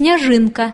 снежинка.